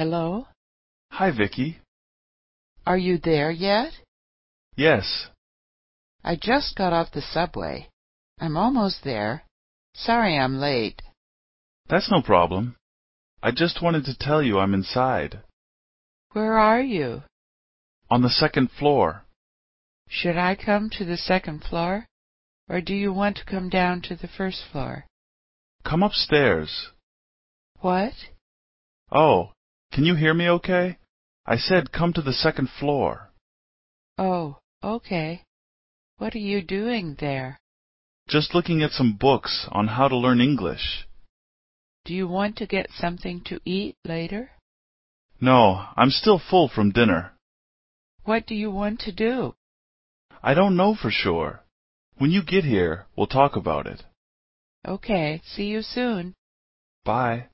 Hello? Hi, Vicky. Are you there yet? Yes. I just got off the subway. I'm almost there. Sorry I'm late. That's no problem. I just wanted to tell you I'm inside. Where are you? On the second floor. Should I come to the second floor? Or do you want to come down to the first floor? Come upstairs. What? Oh, can you hear me okay? I said come to the second floor." "Oh, okay. What are you doing there?" "Just looking at some books on how to learn English." "Do you want to get something to eat later?" "No, I'm still full from dinner." "What do you want to do?" "I don't know for sure. When you get here, we'll talk about it." "Okay. See you soon." "Bye."